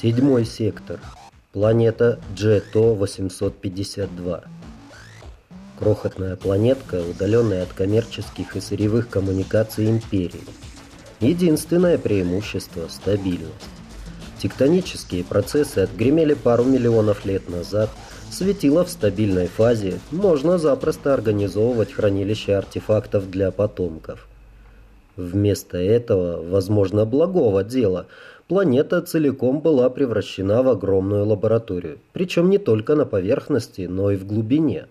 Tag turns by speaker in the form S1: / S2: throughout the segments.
S1: Седьмой сектор. Планета Джето-852. Крохотная планетка, удаленная от коммерческих и сырьевых коммуникаций империи. Единственное преимущество – стабильность. Тектонические процессы отгремели пару миллионов лет назад, светило в стабильной фазе, можно запросто организовывать хранилище артефактов для потомков. Вместо этого, возможно, благого дела, планета целиком была превращена в огромную лабораторию, причем не только на поверхности, но и в глубине.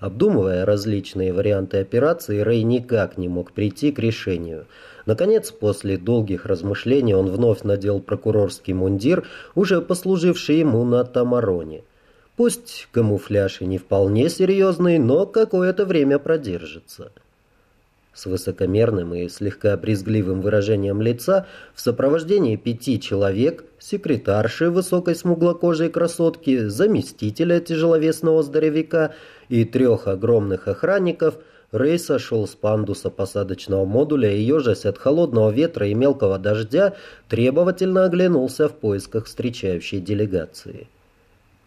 S1: Обдумывая различные варианты операции, Рэй никак не мог прийти к решению. Наконец, после долгих размышлений, он вновь надел прокурорский мундир, уже послуживший ему на Тамароне. Пусть камуфляж и не вполне серьезный, но какое-то время продержится. С высокомерным и слегка брезгливым выражением лица в сопровождении пяти человек, секретарши высокой смуглокожей красотки, заместителя тяжеловесного здоровяка и трех огромных охранников, Рэй сошел с пандуса посадочного модуля и, ежась от холодного ветра и мелкого дождя, требовательно оглянулся в поисках встречающей делегации.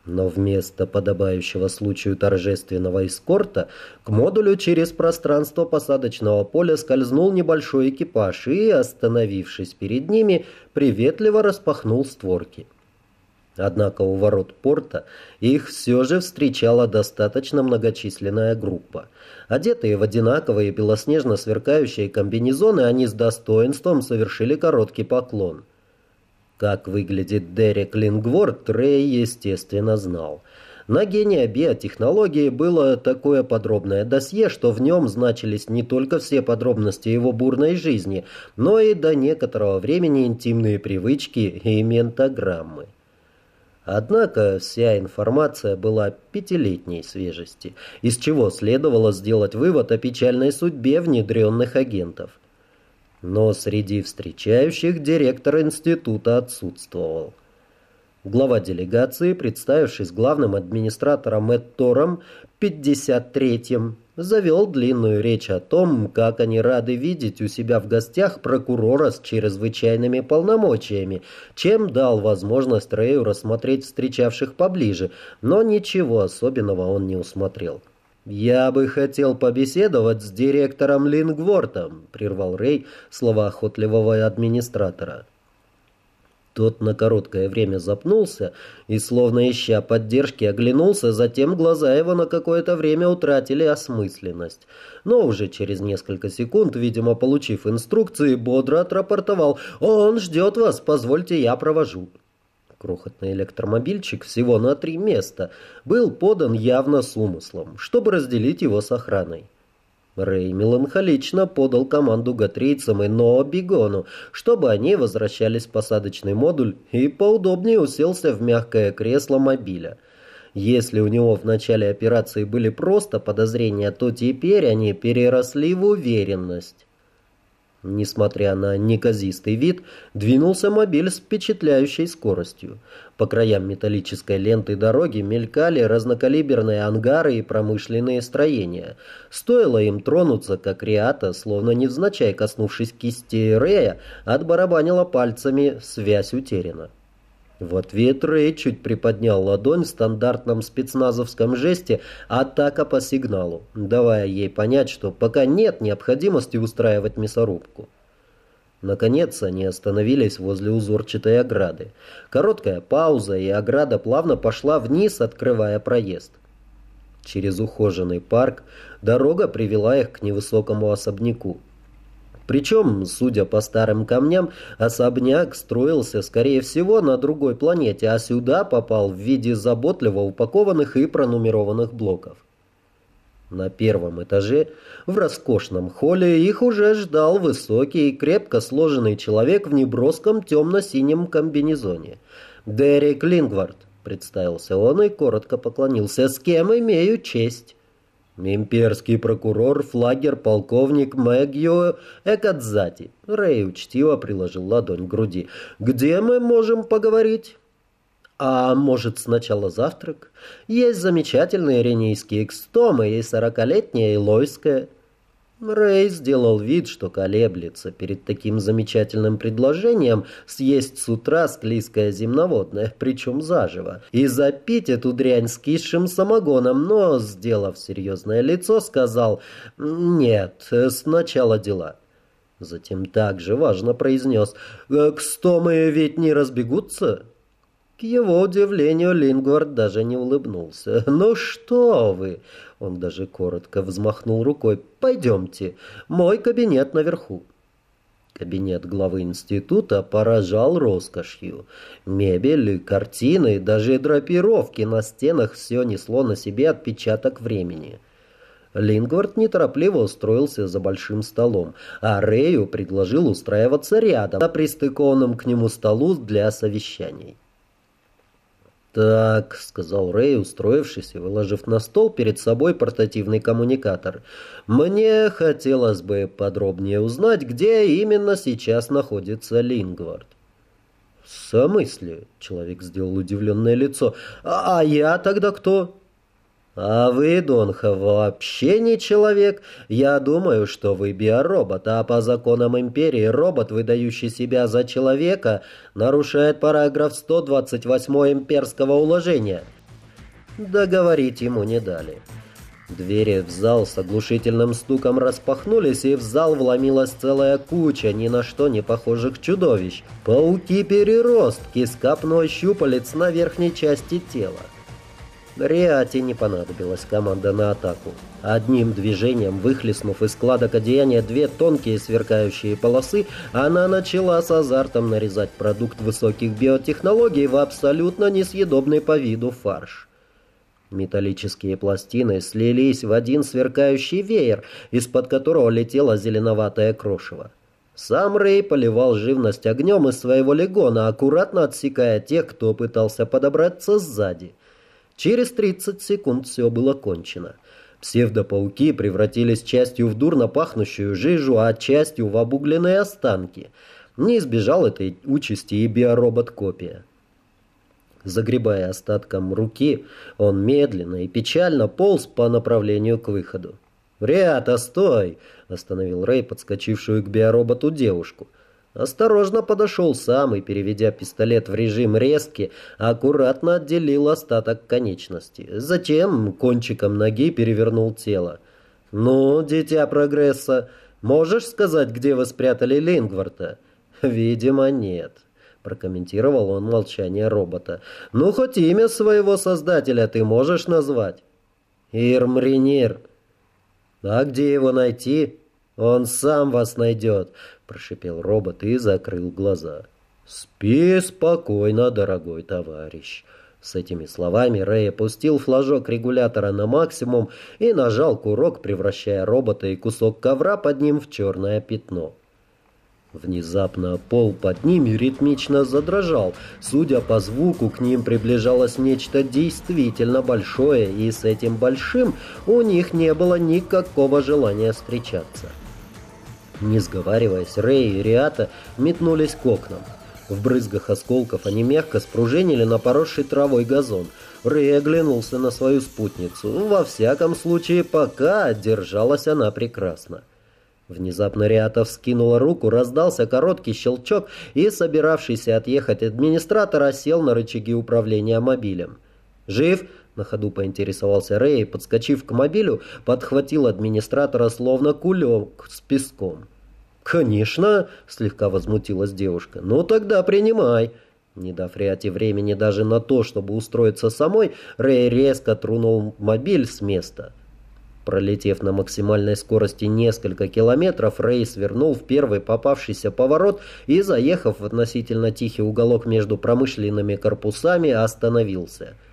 S1: Но вместо подобающего случаю торжественного эскорта к модулю через пространство посадочного поля скользнул небольшой экипаж и, остановившись перед ними, приветливо распахнул створки. Однако у ворот порта их все же встречала достаточно многочисленная группа. Одетые в одинаковые белоснежно сверкающие комбинезоны, они с достоинством совершили короткий поклон – как выглядит Дерек Лингворд, Рэй, естественно, знал. На гения биотехнологии было такое подробное досье, что в нем значились не только все подробности его бурной жизни, но и до некоторого времени интимные привычки и ментограммы. Однако вся информация была пятилетней свежести, из чего следовало сделать вывод о печальной судьбе внедренных агентов но среди встречающих директор института отсутствовал. Глава делегации, представившись главным администратором Эттором 53-м, завел длинную речь о том, как они рады видеть у себя в гостях прокурора с чрезвычайными полномочиями, чем дал возможность Рэю рассмотреть встречавших поближе, но ничего особенного он не усмотрел. «Я бы хотел побеседовать с директором Лингвортом», — прервал Рэй слова охотливого администратора. Тот на короткое время запнулся и, словно ища поддержки, оглянулся, затем глаза его на какое-то время утратили осмысленность. Но уже через несколько секунд, видимо, получив инструкции, бодро отрапортовал «Он ждет вас, позвольте, я провожу». Крохотный электромобильчик всего на три места был подан явно с умыслом, чтобы разделить его с охраной. Рэй меланхолично подал команду гатрийцам и Ноа Бигону, чтобы они возвращались в посадочный модуль и поудобнее уселся в мягкое кресло мобиля. Если у него в начале операции были просто подозрения, то теперь они переросли в уверенность. Несмотря на неказистый вид, двинулся мобиль с впечатляющей скоростью. По краям металлической ленты дороги мелькали разнокалиберные ангары и промышленные строения. Стоило им тронуться, как Риата, словно невзначай коснувшись кисти Рея, отбарабанила пальцами «связь утеряна». В ответ Рэй чуть приподнял ладонь в стандартном спецназовском жесте «Атака по сигналу», давая ей понять, что пока нет необходимости устраивать мясорубку. Наконец они остановились возле узорчатой ограды. Короткая пауза, и ограда плавно пошла вниз, открывая проезд. Через ухоженный парк дорога привела их к невысокому особняку. Причем, судя по старым камням, особняк строился, скорее всего, на другой планете, а сюда попал в виде заботливо упакованных и пронумерованных блоков. На первом этаже, в роскошном холле, их уже ждал высокий и крепко сложенный человек в неброском темно-синем комбинезоне. «Дерек Лингвард», — представился он и коротко поклонился, — «с кем имею честь?» Имперский прокурор, флагер, полковник Мэгью Экадзати. Рэй учтиво приложил ладонь к груди. «Где мы можем поговорить?» «А может, сначала завтрак? Есть замечательные ренейские экстомы и сорокалетняя Илойская». Рэй сделал вид, что колеблется перед таким замечательным предложением съесть с утра склизкое земноводное, причем заживо, и запить эту дрянь с кисшим самогоном, но, сделав серьезное лицо, сказал «Нет, сначала дела». Затем также важно произнес «К стомы ведь не разбегутся?» К его удивлению, Лингвард даже не улыбнулся. «Ну что вы!» Он даже коротко взмахнул рукой. «Пойдемте, мой кабинет наверху». Кабинет главы института поражал роскошью. Мебель, картины, даже драпировки на стенах все несло на себе отпечаток времени. Лингвард неторопливо устроился за большим столом, а Рэю предложил устраиваться рядом, на пристыкованном к нему столу для совещаний. «Так», — сказал Рэй, устроившись и выложив на стол перед собой портативный коммуникатор, «мне хотелось бы подробнее узнать, где именно сейчас находится Лингвард». «В смысле?» — человек сделал удивленное лицо. «А, а я тогда кто?» «А вы, Донха, вообще не человек. Я думаю, что вы биоробот, а по законам Империи робот, выдающий себя за человека, нарушает параграф 128 имперского уложения». Договорить ему не дали. Двери в зал с оглушительным стуком распахнулись, и в зал вломилась целая куча ни на что не похожих чудовищ. Пауки-переростки с копной щупалец на верхней части тела. Риате не понадобилась команда на атаку. Одним движением, выхлестнув из складок одеяния две тонкие сверкающие полосы, она начала с азартом нарезать продукт высоких биотехнологий в абсолютно несъедобный по виду фарш. Металлические пластины слились в один сверкающий веер, из-под которого летело зеленоватое крошево. Сам Рэй поливал живность огнем из своего легона, аккуратно отсекая тех, кто пытался подобраться сзади. Через 30 секунд все было кончено. Псевдопауки превратились частью в дурно пахнущую жижу, а частью в обугленные останки. Не избежал этой участи и биоробот-копия. Загребая остатком руки, он медленно и печально полз по направлению к выходу. «Рята, стой!» – остановил Рэй подскочившую к биороботу девушку – Осторожно подошел сам и, переведя пистолет в режим резки, аккуратно отделил остаток конечности. Затем кончиком ноги перевернул тело. «Ну, дитя прогресса, можешь сказать, где вы спрятали Лингварта?» «Видимо, нет», — прокомментировал он молчание робота. «Ну, хоть имя своего создателя ты можешь назвать?» «Ирмринир». «А где его найти?» «Он сам вас найдет», — прошипел робот и закрыл глаза. «Спи спокойно, дорогой товарищ». С этими словами Рэй опустил флажок регулятора на максимум и нажал курок, превращая робота и кусок ковра под ним в черное пятно. Внезапно пол под ними ритмично задрожал. Судя по звуку, к ним приближалось нечто действительно большое, и с этим большим у них не было никакого желания встречаться. Не сговариваясь, Рэй и Риата метнулись к окнам. В брызгах осколков они мягко спружинили на поросший травой газон. Рэй оглянулся на свою спутницу. Во всяком случае, пока держалась она прекрасно. Внезапно Риата вскинула руку, раздался короткий щелчок, и собиравшийся отъехать администратор осел на рычаги управления мобилем. «Жив?» — на ходу поинтересовался Рэй, подскочив к мобилю, подхватил администратора словно кулек с песком. «Конечно!» — слегка возмутилась девушка. «Ну тогда принимай!» Не дав Риате времени даже на то, чтобы устроиться самой, Рэй резко тронул мобиль с места. Пролетев на максимальной скорости несколько километров, Рэй свернул в первый попавшийся поворот и, заехав в относительно тихий уголок между промышленными корпусами, остановился —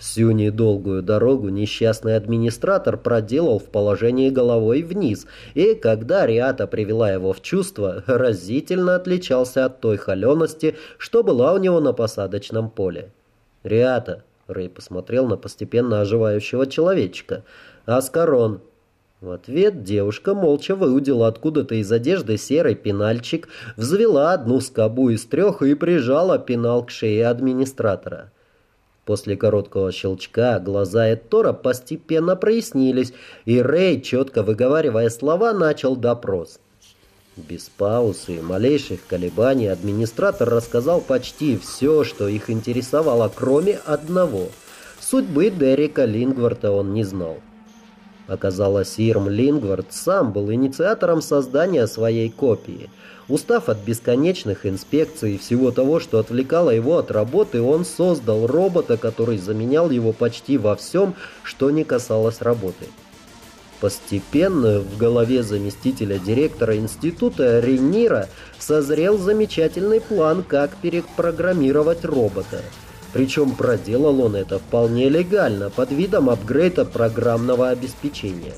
S1: Всю недолгую дорогу несчастный администратор проделал в положении головой вниз, и когда Риата привела его в чувство, разительно отличался от той холености, что была у него на посадочном поле. «Риата», — Рэй посмотрел на постепенно оживающего человечка, — «Аскарон». В ответ девушка молча выудила откуда-то из одежды серый пенальчик, взвела одну скобу из трех и прижала пенал к шее администратора. После короткого щелчка глаза Эттора постепенно прояснились, и Рэй, четко выговаривая слова, начал допрос. Без паузы и малейших колебаний администратор рассказал почти все, что их интересовало, кроме одного. Судьбы Дерека Лингварта он не знал. Оказалось, Ирм Лингвард сам был инициатором создания своей копии. Устав от бесконечных инспекций и всего того, что отвлекало его от работы, он создал робота, который заменял его почти во всем, что не касалось работы. Постепенно в голове заместителя директора института Ренира созрел замечательный план, как перепрограммировать робота. Причем проделал он это вполне легально, под видом апгрейда программного обеспечения.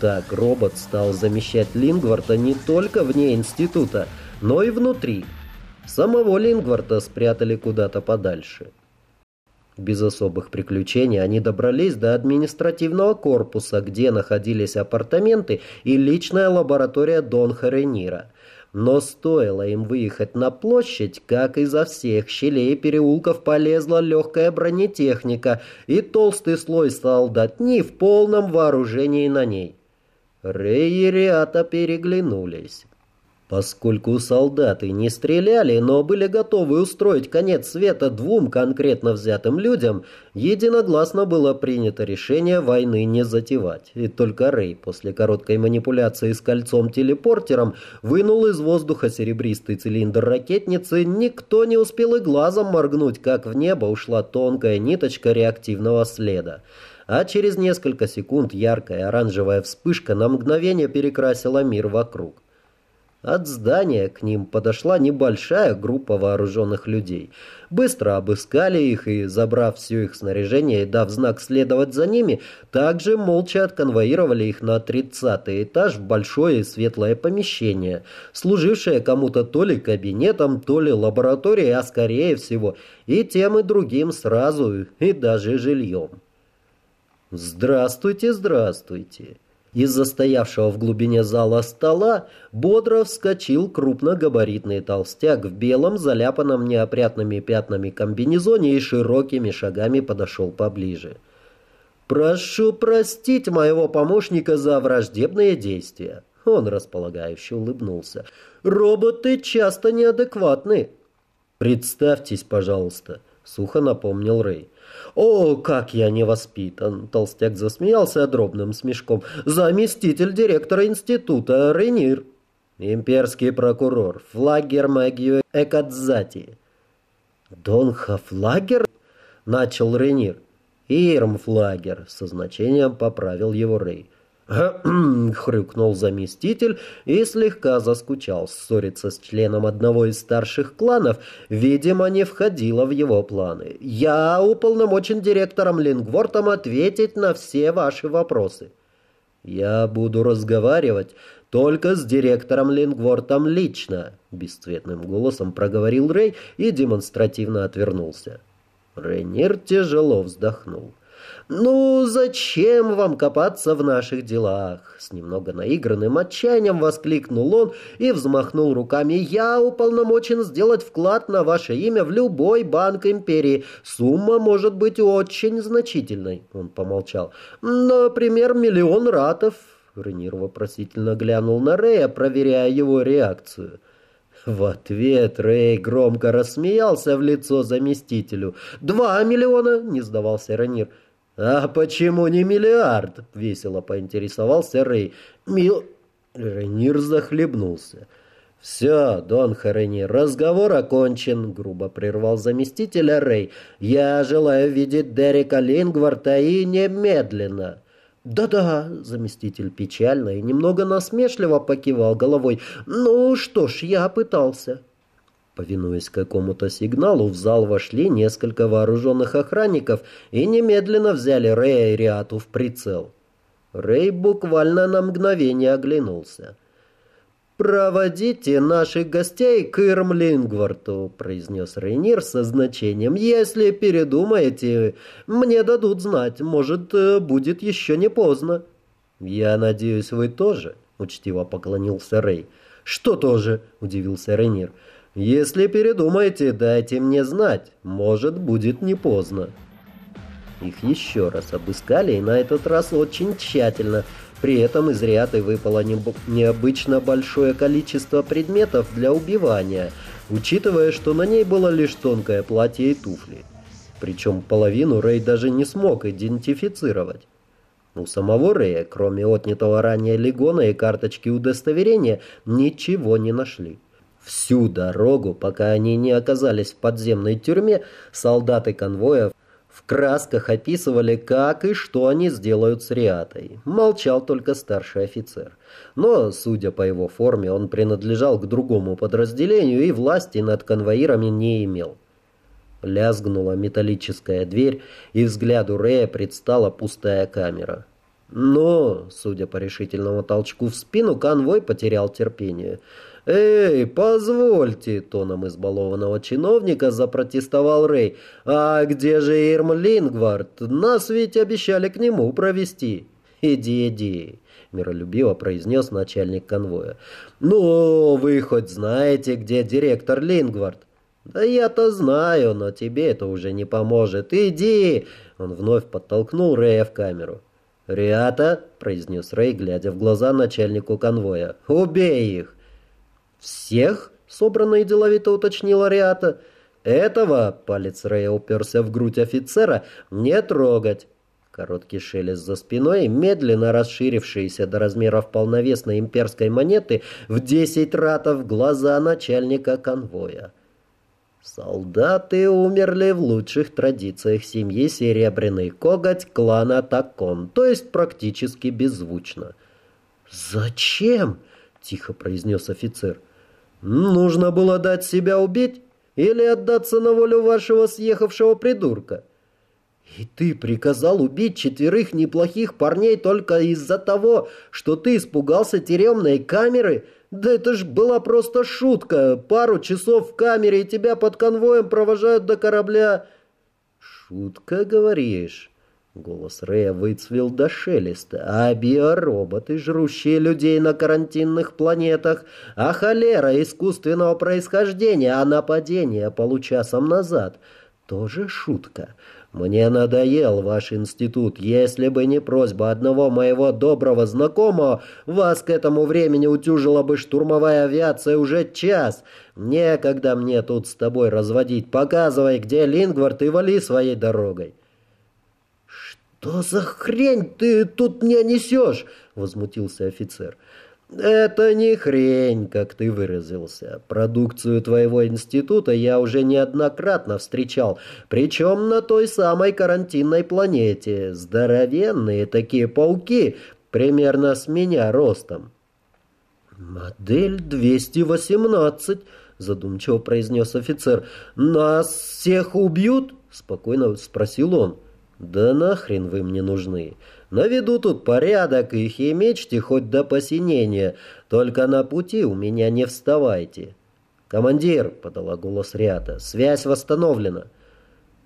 S1: Так робот стал замещать Лингварта не только вне института, но и внутри. Самого Лингварта спрятали куда-то подальше. Без особых приключений они добрались до административного корпуса, где находились апартаменты и личная лаборатория Дон Харенира. Но стоило им выехать на площадь, как изо всех щелей переулков полезла легкая бронетехника и толстый слой солдатни в полном вооружении на ней. Рэй и Риата переглянулись. Поскольку солдаты не стреляли, но были готовы устроить конец света двум конкретно взятым людям, единогласно было принято решение войны не затевать. И только Рэй после короткой манипуляции с кольцом-телепортером вынул из воздуха серебристый цилиндр ракетницы, никто не успел и глазом моргнуть, как в небо ушла тонкая ниточка реактивного следа а через несколько секунд яркая оранжевая вспышка на мгновение перекрасила мир вокруг. От здания к ним подошла небольшая группа вооруженных людей. Быстро обыскали их и, забрав все их снаряжение и дав знак следовать за ними, также молча отконвоировали их на тридцатый этаж в большое светлое помещение, служившее кому-то то ли кабинетом, то ли лабораторией, а скорее всего и тем и другим сразу, и даже жильем. «Здравствуйте, здравствуйте!» Из-за стоявшего в глубине зала стола бодро вскочил крупногабаритный толстяк в белом, заляпанном неопрятными пятнами комбинезоне и широкими шагами подошел поближе. «Прошу простить моего помощника за враждебные действия». Он располагающе улыбнулся. «Роботы часто неадекватны». «Представьтесь, пожалуйста», — сухо напомнил Рэй. «О, как я не воспитан!» Толстяк засмеялся дробным смешком. «Заместитель директора института Ренир». «Имперский прокурор. Флагер Магию Экадзати». «Донха Флагер?» — начал Ренир. «Ирм Флагер», — со значением поправил его Рей. Хрюкнул заместитель и слегка заскучал. Ссориться с членом одного из старших кланов, видимо, не входило в его планы. «Я уполномочен директором Лингвортом ответить на все ваши вопросы». «Я буду разговаривать только с директором Лингвортом лично», — бесцветным голосом проговорил Рэй и демонстративно отвернулся. Рейнир тяжело вздохнул. «Ну, зачем вам копаться в наших делах?» С немного наигранным отчаянием воскликнул он и взмахнул руками. «Я уполномочен сделать вклад на ваше имя в любой банк империи. Сумма может быть очень значительной». Он помолчал. «Например, миллион ратов». Ренир вопросительно глянул на Рея, проверяя его реакцию. В ответ Рэй громко рассмеялся в лицо заместителю. «Два миллиона!» — не сдавался Ренир. «А почему не миллиард?» — весело поинтересовался Рэй. «Мил...» Ренир захлебнулся. «Все, Дон Харени, разговор окончен», — грубо прервал заместителя Рэй. «Я желаю видеть Дерека Лингварта и немедленно». «Да-да», — заместитель печально и немного насмешливо покивал головой. «Ну что ж, я пытался». Повинуясь какому-то сигналу, в зал вошли несколько вооруженных охранников и немедленно взяли Рэя и Риату в прицел. Рэй буквально на мгновение оглянулся. «Проводите наших гостей к Ирмлингварту», — произнес Рейнир со значением. «Если передумаете, мне дадут знать. Может, э, будет еще не поздно». «Я надеюсь, вы тоже?» — учтиво поклонился Рэй. «Что тоже?» — удивился Рейнир. Если передумаете, дайте мне знать. Может, будет не поздно». Их еще раз обыскали, и на этот раз очень тщательно. При этом из Риаты выпало необычно большое количество предметов для убивания, учитывая, что на ней было лишь тонкое платье и туфли. Причем половину Рэй даже не смог идентифицировать. У самого Рэя, кроме отнятого ранее легона и карточки удостоверения, ничего не нашли. Всю дорогу, пока они не оказались в подземной тюрьме, солдаты конвоя в красках описывали, как и что они сделают с Риатой. Молчал только старший офицер. Но, судя по его форме, он принадлежал к другому подразделению и власти над конвоирами не имел. Лязгнула металлическая дверь, и взгляду Рея предстала пустая камера. Но, судя по решительному толчку в спину, конвой потерял терпение – «Эй, позвольте!» — тоном избалованного чиновника запротестовал Рэй. «А где же Ирм Лингвард? Нас ведь обещали к нему провести». «Иди, иди!» — миролюбиво произнес начальник конвоя. «Ну, вы хоть знаете, где директор Лингвард?» «Да я-то знаю, но тебе это уже не поможет. Иди!» Он вновь подтолкнул Рэя в камеру. «Риата!» — произнес Рэй, глядя в глаза начальнику конвоя. «Убей их!» «Всех?» — собранно и деловито уточнила Риата. «Этого», — палец Рэя уперся в грудь офицера, — «не трогать». Короткий шелест за спиной, медленно расширившиеся до размеров полновесной имперской монеты в десять ратов глаза начальника конвоя. Солдаты умерли в лучших традициях семьи Серебряный Коготь клана Такон, то есть практически беззвучно. «Зачем?» — тихо произнес офицер. Нужно было дать себя убить или отдаться на волю вашего съехавшего придурка? И ты приказал убить четверых неплохих парней только из-за того, что ты испугался тюремной камеры? Да это ж была просто шутка. Пару часов в камере и тебя под конвоем провожают до корабля. Шутка, говоришь? Голос Рэя выцвел до шелеста. А биороботы, жрущие людей на карантинных планетах, а холера искусственного происхождения, а нападение получасом назад. Тоже шутка. Мне надоел ваш институт. Если бы не просьба одного моего доброго знакомого, вас к этому времени утюжила бы штурмовая авиация уже час. Некогда мне тут с тобой разводить. Показывай, где Лингвард и вали своей дорогой. «Что за хрень ты тут мне несешь?» — возмутился офицер. «Это не хрень, как ты выразился. Продукцию твоего института я уже неоднократно встречал, причем на той самой карантинной планете. Здоровенные такие пауки, примерно с меня ростом». «Модель 218», — задумчиво произнес офицер. «Нас всех убьют?» — спокойно спросил он. «Да нахрен вы мне нужны? Наведу тут порядок и химечьте хоть до посинения, только на пути у меня не вставайте». «Командир», — подала голос Рята, — «связь восстановлена».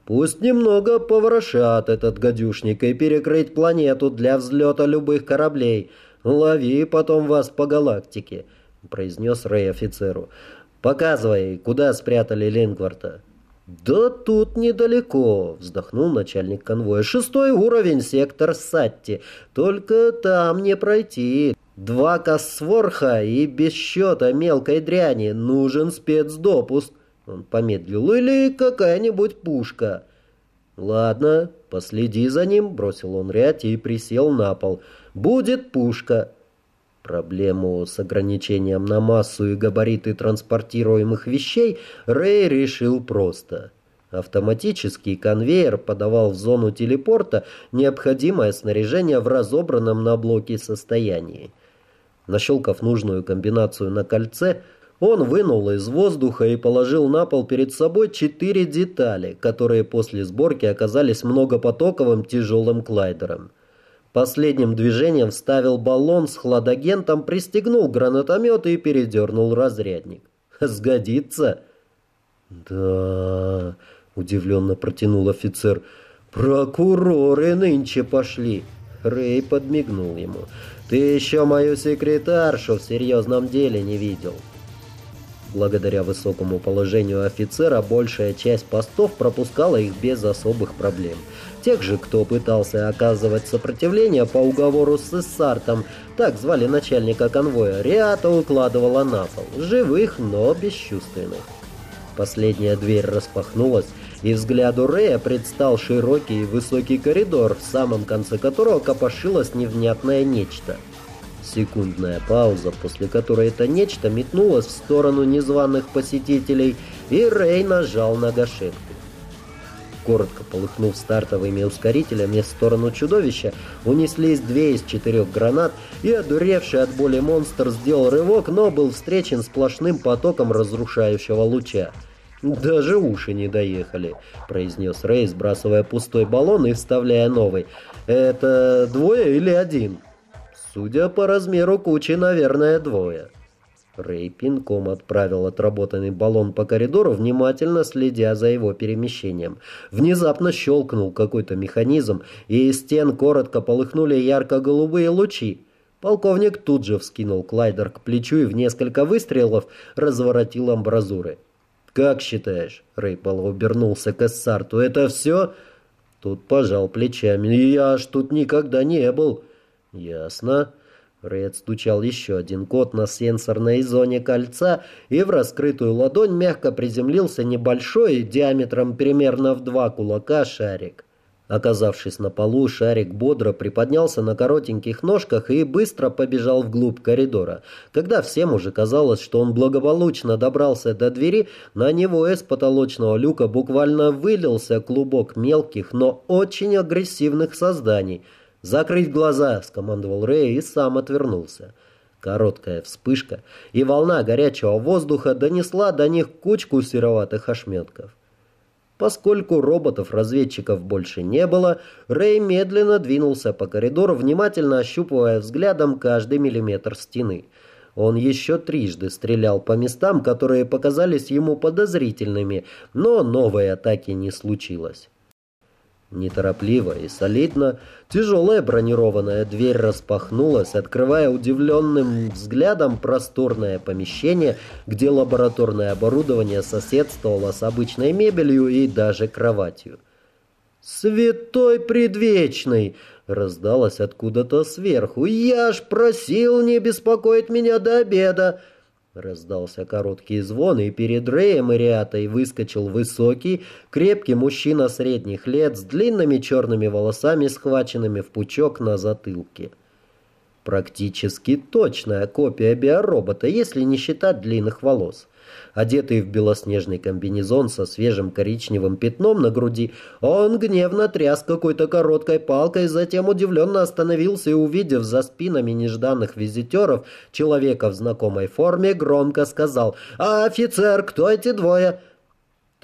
S1: «Пусть немного поворошат этот гадюшник и перекрыть планету для взлета любых кораблей. Лови потом вас по галактике», — произнес Рэй офицеру. «Показывай, куда спрятали Линкварта». «Да тут недалеко», — вздохнул начальник конвоя. «Шестой уровень, сектор Сатти. Только там не пройти. Два косворха и без счета мелкой дряни. Нужен спецдопуск». Он помедлил. «Или какая-нибудь пушка». «Ладно, последи за ним», — бросил он ряд и присел на пол. «Будет пушка». Проблему с ограничением на массу и габариты транспортируемых вещей Рэй решил просто. Автоматический конвейер подавал в зону телепорта необходимое снаряжение в разобранном на блоке состоянии. Нащелкав нужную комбинацию на кольце, он вынул из воздуха и положил на пол перед собой четыре детали, которые после сборки оказались многопотоковым тяжелым клайдером. Последним движением вставил баллон с хладагентом, пристегнул гранатомет и передернул разрядник. «Сгодится?» «Да...» — удивленно протянул офицер. «Прокуроры нынче пошли!» Рэй подмигнул ему. «Ты еще мою секретаршу в серьезном деле не видел». Благодаря высокому положению офицера большая часть постов пропускала их без особых проблем. Тех же, кто пытался оказывать сопротивление по уговору с Иссартом, так звали начальника конвоя, Риата укладывала на пол, живых, но бесчувственных. Последняя дверь распахнулась, и взгляду Рея предстал широкий и высокий коридор, в самом конце которого копошилось невнятное нечто – Секундная пауза, после которой это нечто метнулось в сторону незваных посетителей, и Рэй нажал на гашетку. Коротко полыхнув стартовыми ускорителями в сторону чудовища, унеслись две из четырех гранат, и одуревший от боли монстр сделал рывок, но был встречен сплошным потоком разрушающего луча. «Даже уши не доехали», — произнес Рэй, сбрасывая пустой баллон и вставляя новый. «Это двое или один?» Судя по размеру кучи, наверное, двое. Рэй пинком отправил отработанный баллон по коридору, внимательно следя за его перемещением. Внезапно щелкнул какой-то механизм, и из стен коротко полыхнули ярко-голубые лучи. Полковник тут же вскинул клайдер к плечу и в несколько выстрелов разворотил амбразуры. «Как считаешь?» — Рэй обернулся к Эссарту. «Это все?» Тут пожал плечами. «Я ж тут никогда не был». «Ясно». Ред стучал еще один код на сенсорной зоне кольца, и в раскрытую ладонь мягко приземлился небольшой, диаметром примерно в два кулака, шарик. Оказавшись на полу, шарик бодро приподнялся на коротеньких ножках и быстро побежал вглубь коридора. Когда всем уже казалось, что он благополучно добрался до двери, на него из потолочного люка буквально вылился клубок мелких, но очень агрессивных созданий – «Закрыть глаза!» — скомандовал Рэй и сам отвернулся. Короткая вспышка, и волна горячего воздуха донесла до них кучку сероватых ошметков. Поскольку роботов-разведчиков больше не было, Рэй медленно двинулся по коридору, внимательно ощупывая взглядом каждый миллиметр стены. Он еще трижды стрелял по местам, которые показались ему подозрительными, но новой атаки не случилось. Неторопливо и солидно тяжелая бронированная дверь распахнулась, открывая удивленным взглядом просторное помещение, где лабораторное оборудование соседствовало с обычной мебелью и даже кроватью. «Святой предвечный!» — раздалось откуда-то сверху. «Я ж просил не беспокоить меня до обеда!» Раздался короткий звон, и перед Рэем и Риатой выскочил высокий, крепкий мужчина средних лет с длинными черными волосами, схваченными в пучок на затылке. Практически точная копия биоробота, если не считать длинных волос. Одетый в белоснежный комбинезон со свежим коричневым пятном на груди, он гневно тряс какой-то короткой палкой, затем удивленно остановился и, увидев за спинами нежданных визитеров человека в знакомой форме, громко сказал «А, офицер, кто эти двое?»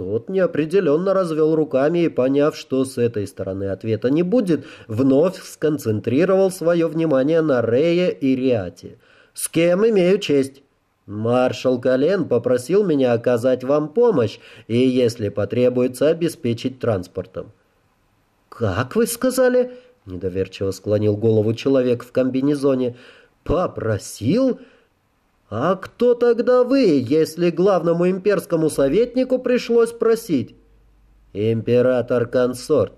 S1: Тот неопределенно развел руками и, поняв, что с этой стороны ответа не будет, вновь сконцентрировал свое внимание на Рее и Риате. «С кем имею честь?» Маршал Колен попросил меня оказать вам помощь и, если потребуется, обеспечить транспортом. «Как вы сказали?» — недоверчиво склонил голову человек в комбинезоне. «Попросил? А кто тогда вы, если главному имперскому советнику пришлось просить?» «Император-консорт,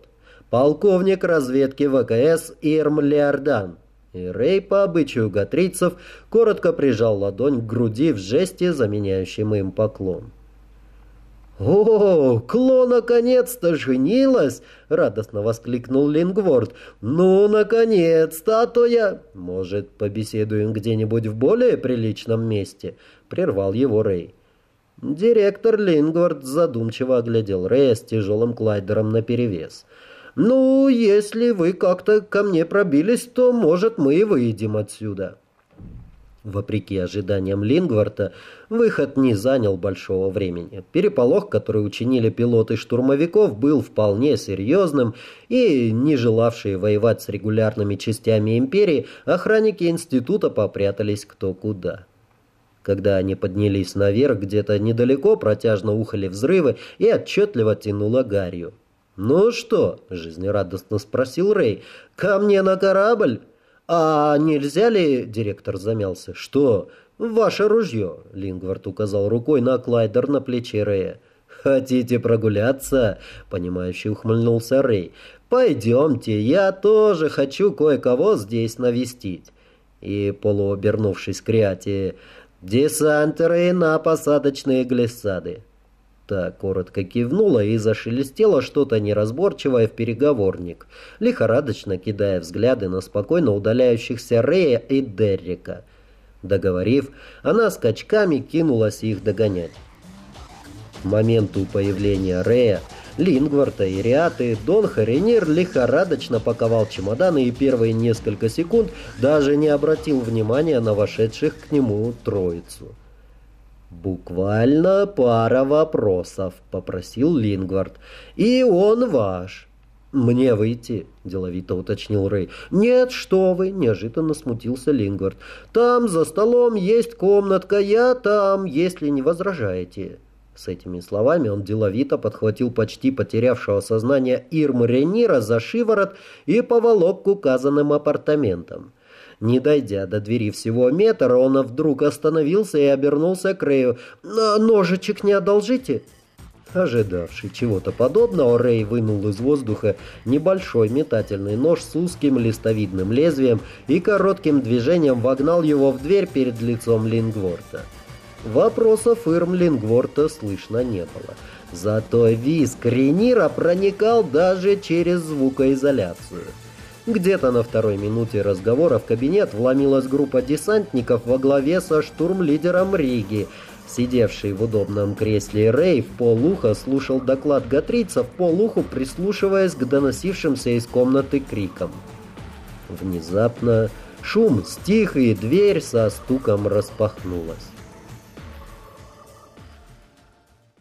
S1: полковник разведки ВКС Ирм Леордан». И Рэй, по обычаю гатрийцев, коротко прижал ладонь к груди в жесте, заменяющем им поклон. «О, Кло наконец-то женилась!» — радостно воскликнул Лингворд. «Ну, наконец-то, а то я...» «Может, побеседуем где-нибудь в более приличном месте?» — прервал его Рэй. Директор Лингворд задумчиво оглядел Рэя с тяжелым клайдером наперевес. «Ну, если вы как-то ко мне пробились, то, может, мы и выйдем отсюда». Вопреки ожиданиям Лингварта, выход не занял большого времени. Переполох, который учинили пилоты штурмовиков, был вполне серьезным, и, не желавшие воевать с регулярными частями империи, охранники института попрятались кто куда. Когда они поднялись наверх, где-то недалеко протяжно ухали взрывы и отчетливо тянуло гарью. «Ну что?» — жизнерадостно спросил Рэй. «Ко мне на корабль?» «А нельзя ли...» — директор замялся. «Что?» «Ваше ружье», — Лингвард указал рукой на клайдер на плече Рэя. «Хотите прогуляться?» — понимающе ухмыльнулся Рэй. «Пойдемте, я тоже хочу кое-кого здесь навестить». И, полуобернувшись к Риате, «Десантеры на посадочные глиссады». Та коротко кивнула и зашелестела что-то неразборчивое в переговорник, лихорадочно кидая взгляды на спокойно удаляющихся Рея и Деррика. Договорив, она скачками кинулась их догонять. К моменту появления Рея, Лингварта и Риаты Дон Харинир лихорадочно паковал чемоданы и первые несколько секунд даже не обратил внимания на вошедших к нему троицу. «Буквально пара вопросов», — попросил Лингвард. «И он ваш». «Мне выйти?» – деловито уточнил Рэй. «Нет, что вы!» – неожиданно смутился Лингвард. «Там за столом есть комнатка, я там, если не возражаете». С этими словами он деловито подхватил почти потерявшего сознание Ирму Ренира за шиворот и поволок к указанным апартаментам. Не дойдя до двери всего метра, он вдруг остановился и обернулся к Рэю. «Ножичек не одолжите?» Ожидавший чего-то подобного, Рэй вынул из воздуха небольшой метательный нож с узким листовидным лезвием и коротким движением вогнал его в дверь перед лицом Лингворта. Вопросов Ирм Лингворта слышно не было. Зато виск Ренира проникал даже через звукоизоляцию. Где-то на второй минуте разговора в кабинет вломилась группа десантников во главе со штурм-лидером Риги – Сидевший в удобном кресле Рэй в полухо слушал доклад Гатрийца в полуху, прислушиваясь к доносившимся из комнаты крикам. Внезапно шум стих, и дверь со стуком распахнулась.